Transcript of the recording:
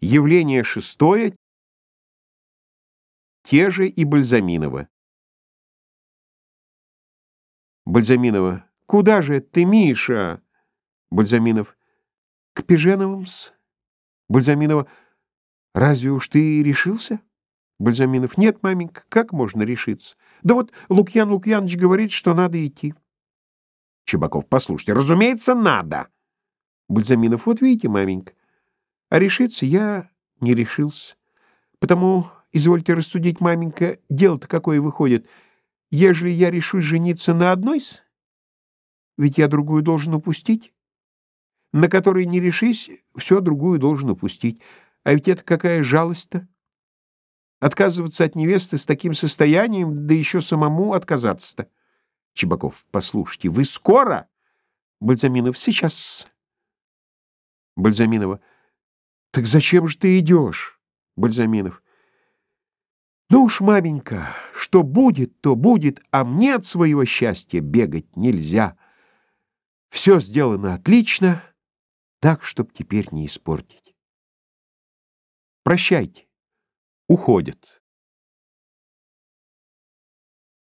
Явление шестое. Те же и Бальзаминова. Бальзаминова. Куда же ты, Миша? Бальзаминов. К Пиженовым-с. Бальзаминова. Разве уж ты решился? Бальзаминов. Нет, маменька, как можно решиться? Да вот Лукьян Лукьянович говорит, что надо идти. Чебаков. Послушайте, разумеется, надо. Бальзаминов. Вот видите, маменька, а решиться я не решился. Потому, извольте рассудить, маменька, дело-то какое выходит. Ежели я решусь жениться на одной с, ведь я другую должен упустить. На которой не решись, все другую должен упустить. А ведь это какая жалость-то? Отказываться от невесты с таким состоянием, да еще самому отказаться-то. Чебаков, послушайте, вы скоро? Бальзаминов, сейчас. Бальзаминова, так зачем же ты идешь? Бальзаминов. Ну уж, маменька, что будет, то будет, а мне от своего счастья бегать нельзя. Все сделано отлично, так, чтоб теперь не испортить. Прощайте. Уходят.